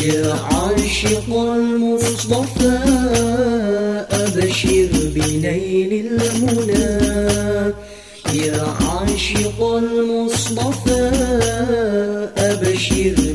يا عاشق المصطفى أبشر بنيل المنى. يا عاشق المصطفى أبشر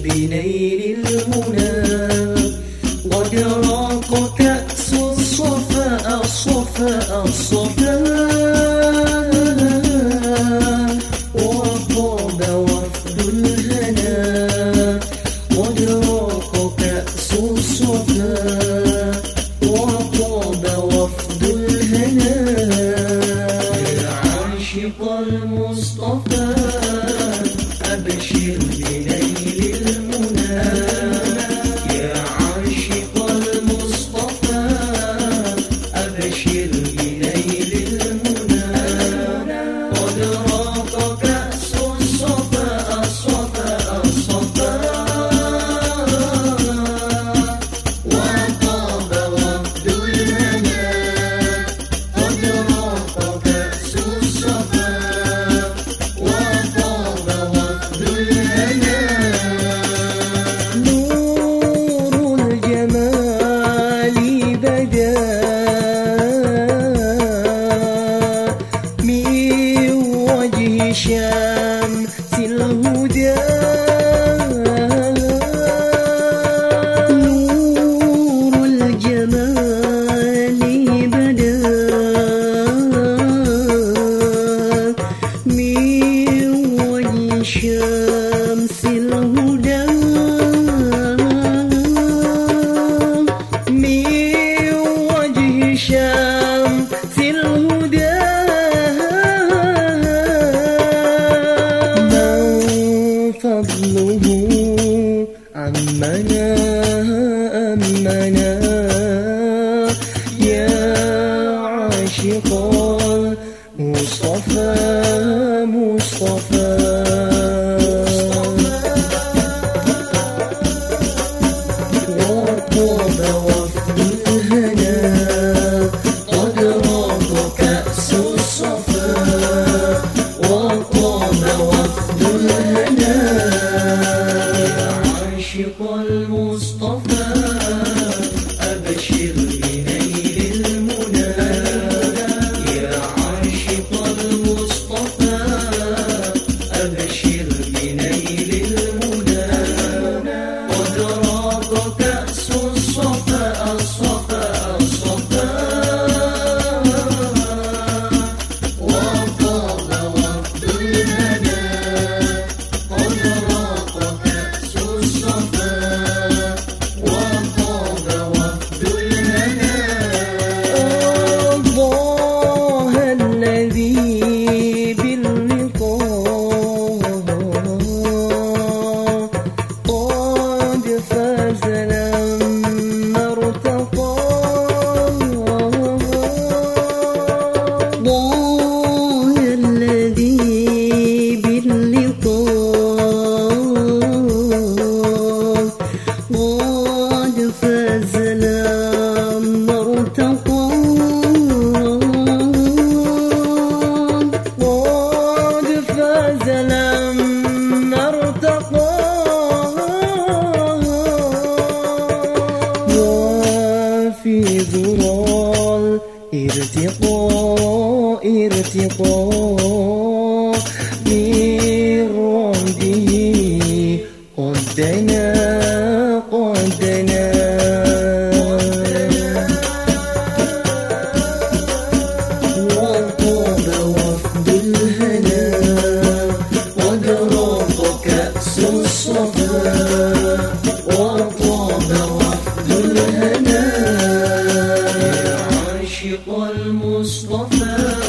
عمنا أمنا. يا عاشقا مصطفى مصطفى. وطاب وفد الهنا قد راض كأس الصفا. وطاب وفد الهنا you want. fuzz من رعده قدنا قدنا وطاب وفد الهنا كأس الصفا وطاب وفد الهنا عاشق المصطفى